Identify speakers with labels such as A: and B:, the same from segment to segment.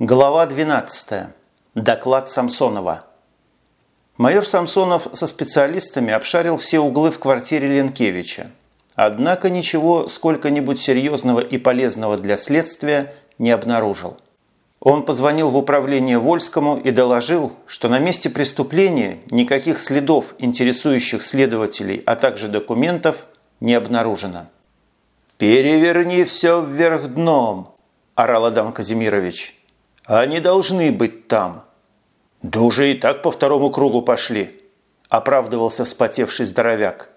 A: Глава 12. Доклад Самсонова. Майор Самсонов со специалистами обшарил все углы в квартире Ленкевича. Однако ничего сколько-нибудь серьезного и полезного для следствия не обнаружил. Он позвонил в управление Вольскому и доложил, что на месте преступления никаких следов, интересующих следователей, а также документов, не обнаружено. «Переверни все вверх дном!» – орал Адам Казимирович. Они должны быть там. Да уже и так по второму кругу пошли, оправдывался вспотевший здоровяк.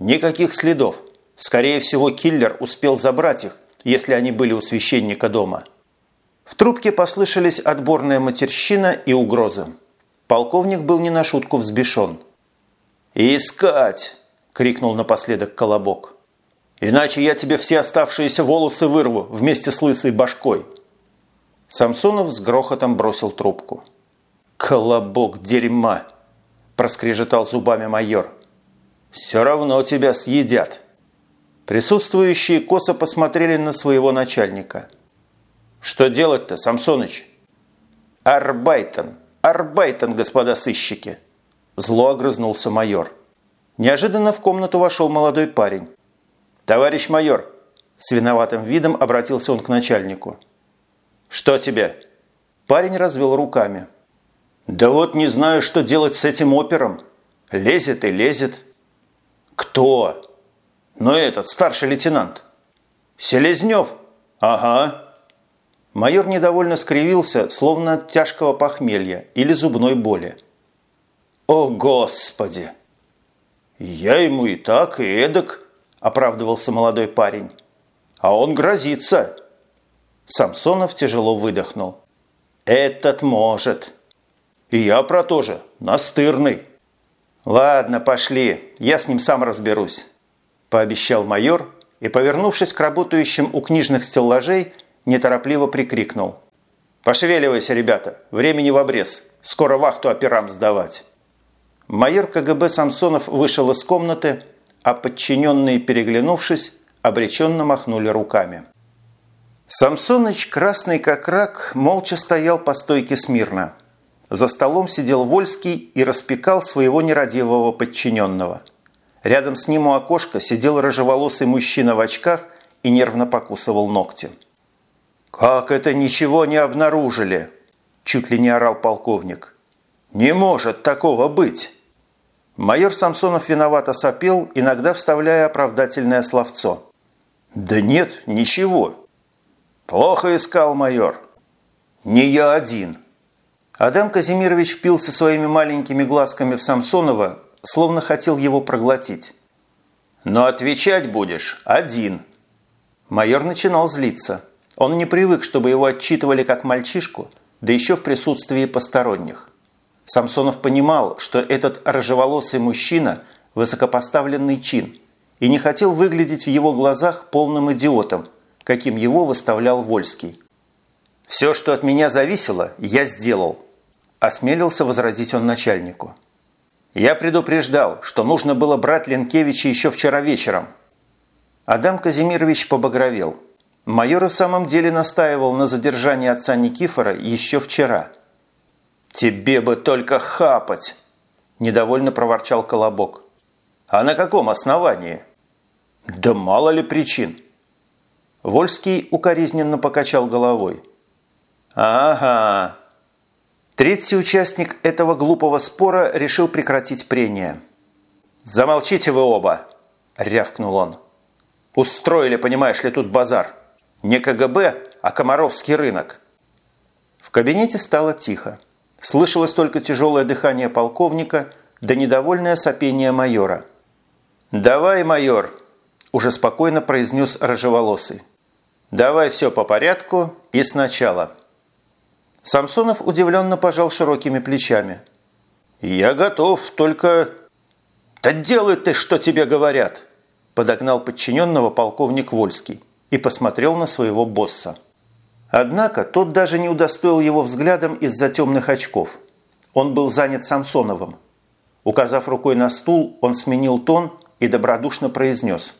A: Никаких следов. Скорее всего, киллер успел забрать их, если они были у священника дома. В трубке послышались отборная матерщина и угрозы. Полковник был не на шутку взбешен. «Искать!» – крикнул напоследок Колобок. «Иначе я тебе все оставшиеся волосы вырву вместе с лысой башкой!» Самсонов с грохотом бросил трубку. «Колобок дерьма!» – проскрежетал зубами майор. «Все равно тебя съедят!» Присутствующие косо посмотрели на своего начальника. «Что делать-то, Самсоныч?» «Арбайтон! Арбайтон, господа сыщики!» Зло огрызнулся майор. Неожиданно в комнату вошел молодой парень. «Товарищ майор!» С виноватым видом обратился он к начальнику. «Что тебе?» Парень развел руками. «Да вот не знаю, что делать с этим опером. Лезет и лезет». «Кто?» «Ну этот, старший лейтенант». «Селезнев?» «Ага». Майор недовольно скривился, словно от тяжкого похмелья или зубной боли. «О, Господи!» «Я ему и так, и эдак», – оправдывался молодой парень. «А он грозится». Самсонов тяжело выдохнул. «Этот может». «И я про то же. Настырный». «Ладно, пошли. Я с ним сам разберусь», – пообещал майор и, повернувшись к работающим у книжных стеллажей, неторопливо прикрикнул. «Пошевеливайся, ребята. Времени в обрез. Скоро вахту операм сдавать». Майор КГБ Самсонов вышел из комнаты, а подчиненные, переглянувшись, обреченно махнули руками. Самсоныч, красный как рак, молча стоял по стойке смирно. За столом сидел Вольский и распекал своего нерадивого подчиненного. Рядом с ним у окошка сидел рыжеволосый мужчина в очках и нервно покусывал ногти. «Как это ничего не обнаружили?» – чуть ли не орал полковник. «Не может такого быть!» Майор Самсонов виновато сопел, иногда вставляя оправдательное словцо. «Да нет, ничего. «Плохо искал майор». «Не я один». Адам Казимирович впился своими маленькими глазками в Самсонова, словно хотел его проглотить. «Но отвечать будешь один». Майор начинал злиться. Он не привык, чтобы его отчитывали как мальчишку, да еще в присутствии посторонних. Самсонов понимал, что этот рыжеволосый мужчина – высокопоставленный чин, и не хотел выглядеть в его глазах полным идиотом – каким его выставлял Вольский. «Все, что от меня зависело, я сделал», – осмелился возразить он начальнику. «Я предупреждал, что нужно было брать Ленкевича еще вчера вечером». Адам Казимирович побагровел. Майор в самом деле настаивал на задержании отца Никифора еще вчера. «Тебе бы только хапать!» – недовольно проворчал Колобок. «А на каком основании?» «Да мало ли причин. Вольский укоризненно покачал головой. «Ага». Третий участник этого глупого спора решил прекратить прение. «Замолчите вы оба!» – рявкнул он. «Устроили, понимаешь ли, тут базар. Не КГБ, а Комаровский рынок». В кабинете стало тихо. Слышалось только тяжелое дыхание полковника да недовольное сопение майора. «Давай, майор!» – уже спокойно произнес рыжеволосый. Давай все по порядку и сначала. Самсонов удивленно пожал широкими плечами. Я готов, только... Да делай ты, что тебе говорят! Подогнал подчиненного полковник Вольский и посмотрел на своего босса. Однако тот даже не удостоил его взглядом из-за темных очков. Он был занят Самсоновым. Указав рукой на стул, он сменил тон и добродушно произнес.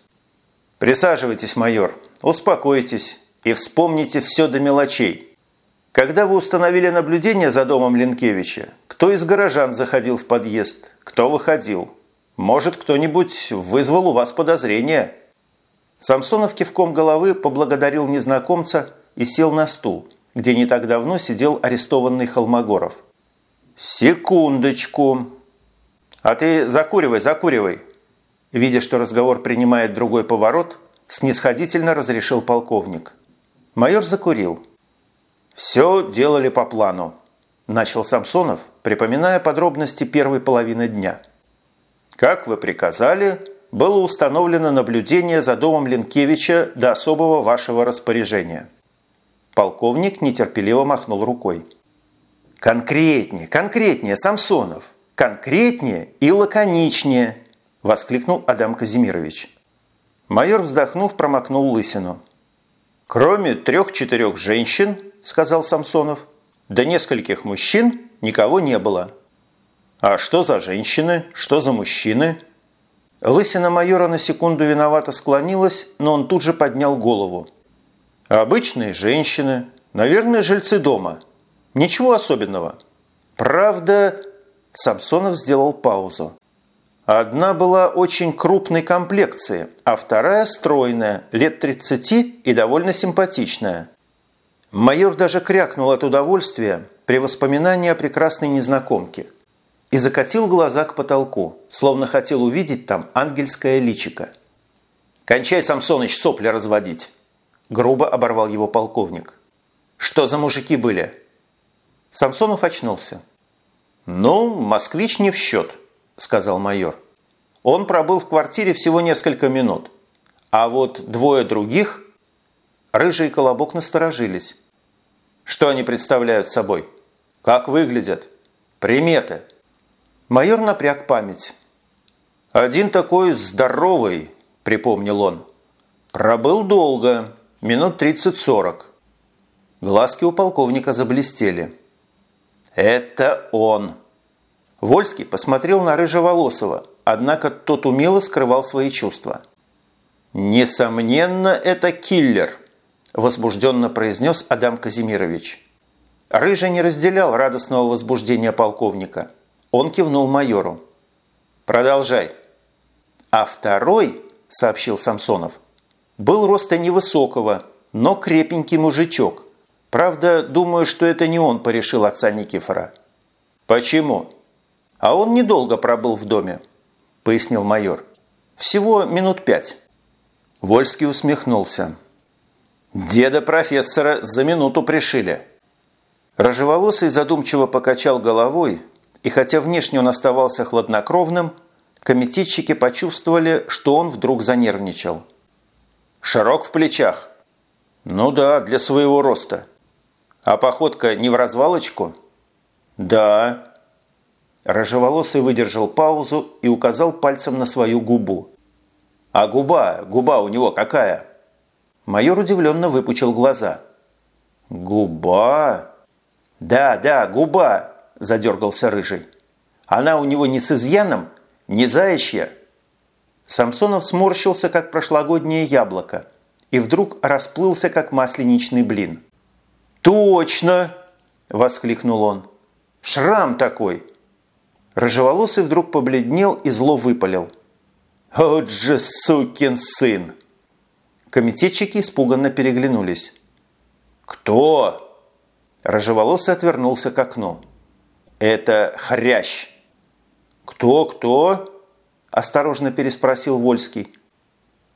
A: «Присаживайтесь, майор. Успокойтесь и вспомните все до мелочей. Когда вы установили наблюдение за домом Ленкевича, кто из горожан заходил в подъезд, кто выходил? Может, кто-нибудь вызвал у вас подозрения?» Самсонов кивком головы поблагодарил незнакомца и сел на стул, где не так давно сидел арестованный Холмогоров. «Секундочку!» «А ты закуривай, закуривай!» Видя, что разговор принимает другой поворот, снисходительно разрешил полковник. Майор закурил. «Все делали по плану», – начал Самсонов, припоминая подробности первой половины дня. «Как вы приказали, было установлено наблюдение за домом Ленкевича до особого вашего распоряжения». Полковник нетерпеливо махнул рукой. «Конкретнее, конкретнее, Самсонов! Конкретнее и лаконичнее!» – воскликнул Адам Казимирович. Майор, вздохнув, промокнул лысину. «Кроме трех-четырех женщин, – сказал Самсонов, – до нескольких мужчин никого не было». «А что за женщины? Что за мужчины?» Лысина майора на секунду виновато склонилась, но он тут же поднял голову. «Обычные женщины, наверное, жильцы дома. Ничего особенного. Правда...» Самсонов сделал паузу. Одна была очень крупной комплекции, а вторая стройная, лет 30 и довольно симпатичная. Майор даже крякнул от удовольствия при воспоминании о прекрасной незнакомке – и закатил глаза к потолку, словно хотел увидеть там ангельское личико. «Кончай, Самсоныч, сопли разводить!» Грубо оборвал его полковник. «Что за мужики были?» Самсонов очнулся. «Ну, москвич не в счет», – сказал майор. «Он пробыл в квартире всего несколько минут. А вот двое других...» Рыжий и Колобок насторожились. «Что они представляют собой? Как выглядят? Приметы?» Майор напряг память. «Один такой здоровый», – припомнил он. «Пробыл долго, минут 30-40». Глазки у полковника заблестели. «Это он!» Вольский посмотрел на Рыжеволосова, однако тот умело скрывал свои чувства. «Несомненно, это киллер», – возбужденно произнес Адам Казимирович. Рыжий не разделял радостного возбуждения полковника – он кивнул майору. «Продолжай». «А второй, – сообщил Самсонов, – был роста невысокого, но крепенький мужичок. Правда, думаю, что это не он порешил отца Никифора». «Почему?» «А он недолго пробыл в доме», – пояснил майор. «Всего минут пять». Вольский усмехнулся. «Деда профессора за минуту пришили». Рожеволосый задумчиво покачал головой, и хотя внешне он оставался хладнокровным, комитетчики почувствовали, что он вдруг занервничал. «Широк в плечах?» «Ну да, для своего роста». «А походка не в развалочку?» «Да». Рожеволосый выдержал паузу и указал пальцем на свою губу. «А губа, губа у него какая?» Майор удивленно выпучил глаза. «Губа?» «Да, да, губа!» задергался рыжий. Она у него не с изъяном, не заячья. Самсонов сморщился, как прошлогоднее яблоко, и вдруг расплылся, как масленичный блин. «Точно!» – воскликнул он. «Шрам такой!» Рыжеволосый вдруг побледнел и зло выпалил. «Вот же сукин сын!» Комитетчики испуганно переглянулись. «Кто?» Рыжеволосый отвернулся к окну. «Это хрящ». «Кто-кто?» – осторожно переспросил Вольский.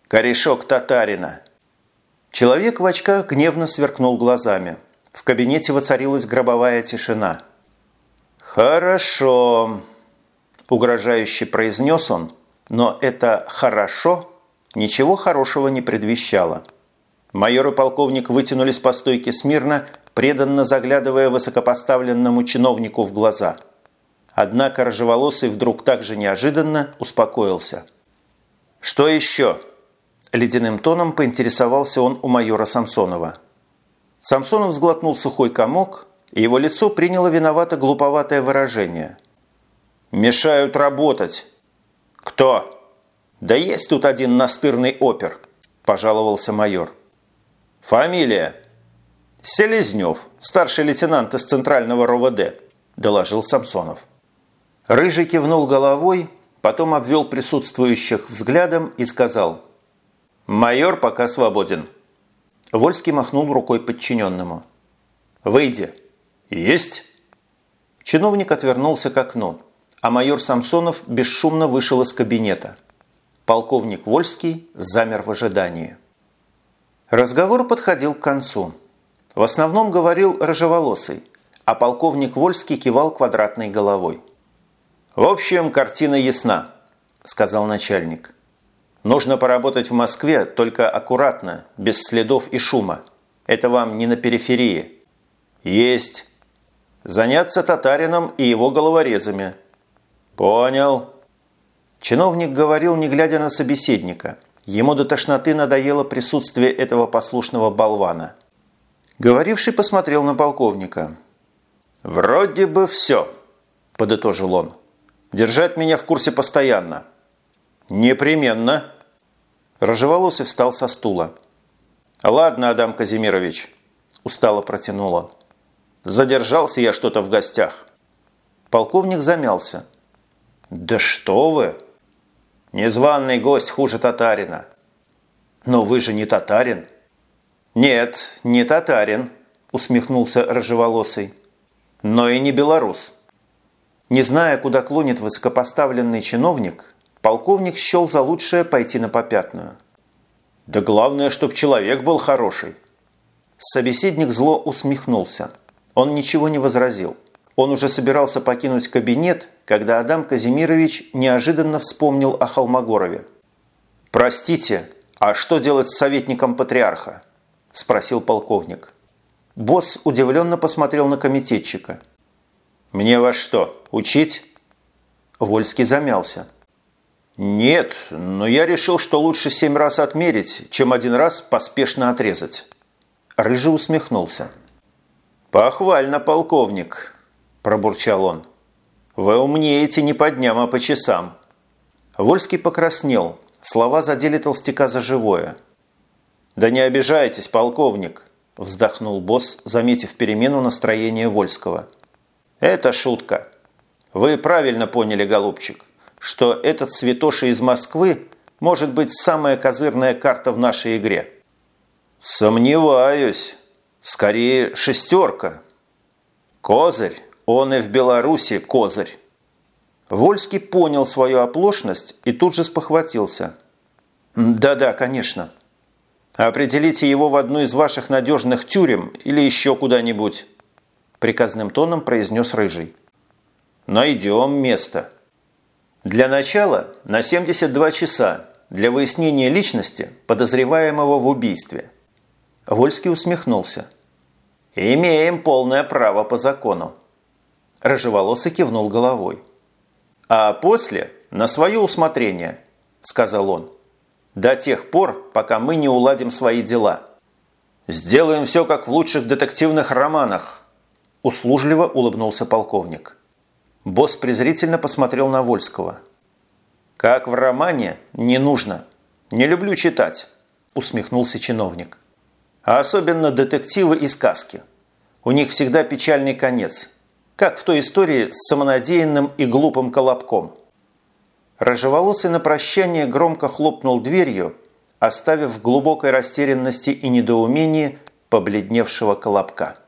A: «Корешок татарина». Человек в очках гневно сверкнул глазами. В кабинете воцарилась гробовая тишина. «Хорошо», – угрожающе произнес он, но это «хорошо» ничего хорошего не предвещало. Майор и полковник вытянулись по стойке смирно преданно заглядывая высокопоставленному чиновнику в глаза. Однако рыжеволосый вдруг так же неожиданно успокоился. «Что еще?» Ледяным тоном поинтересовался он у майора Самсонова. Самсонов сглотнул сухой комок, его лицо приняло виновато-глуповатое выражение. «Мешают работать». «Кто?» «Да есть тут один настырный опер», – пожаловался майор. «Фамилия?» «Селезнев, старший лейтенант из Центрального РОВД», – доложил Самсонов. Рыжий кивнул головой, потом обвел присутствующих взглядом и сказал «Майор пока свободен». Вольский махнул рукой подчиненному. «Выйди». «Есть». Чиновник отвернулся к окну, а майор Самсонов бесшумно вышел из кабинета. Полковник Вольский замер в ожидании. Разговор подходил к концу. В основном говорил рыжеволосый, а полковник Вольский кивал квадратной головой. «В общем, картина ясна», – сказал начальник. «Нужно поработать в Москве, только аккуратно, без следов и шума. Это вам не на периферии». «Есть». «Заняться татарином и его головорезами». «Понял». Чиновник говорил, не глядя на собеседника. Ему до тошноты надоело присутствие этого послушного болвана. Говоривший посмотрел на полковника. «Вроде бы все», – подытожил он. Держать меня в курсе постоянно». «Непременно». Рожеволосый встал со стула. «Ладно, Адам Казимирович», – устало протянул он. «Задержался я что-то в гостях». Полковник замялся. «Да что вы!» «Незваный гость хуже татарина». «Но вы же не татарин». «Нет, не татарин», – усмехнулся Рожеволосый. «Но и не белорус». Не зная, куда клонит высокопоставленный чиновник, полковник счел за лучшее пойти на попятную. «Да главное, чтоб человек был хороший». Собеседник зло усмехнулся. Он ничего не возразил. Он уже собирался покинуть кабинет, когда Адам Казимирович неожиданно вспомнил о Холмогорове. «Простите, а что делать с советником патриарха?» – спросил полковник. Босс удивленно посмотрел на комитетчика – «Мне вас что, учить?» Вольский замялся. «Нет, но я решил, что лучше семь раз отмерить, чем один раз поспешно отрезать». Рыжий усмехнулся. «Похвально, полковник», – пробурчал он. «Вы умнеете не по дням, а по часам». Вольский покраснел. Слова задели толстяка за живое. «Да не обижайтесь, полковник», – вздохнул босс, заметив перемену настроения Вольского. Это шутка. Вы правильно поняли, голубчик, что этот святоша из Москвы может быть самая козырная карта в нашей игре. Сомневаюсь. Скорее, шестерка. Козырь. Он и в Беларуси козырь. Вольский понял свою оплошность и тут же спохватился. «Да-да, конечно. Определите его в одну из ваших надежных тюрем или еще куда-нибудь. – приказным тоном произнес Рыжий. «Найдем место». Для начала на 72 часа для выяснения личности подозреваемого в убийстве. Вольский усмехнулся. «Имеем полное право по закону». Рыжеволосый кивнул головой. «А после на свое усмотрение», – сказал он. «До тех пор, пока мы не уладим свои дела. Сделаем все, как в лучших детективных романах», Услужливо улыбнулся полковник. Босс презрительно посмотрел на Вольского. «Как в романе, не нужно. Не люблю читать», – усмехнулся чиновник. «А особенно детективы и сказки. У них всегда печальный конец, как в той истории с самонадеянным и глупым колобком». Рожеволосый на прощание громко хлопнул дверью, оставив в глубокой растерянности и недоумении побледневшего колобка.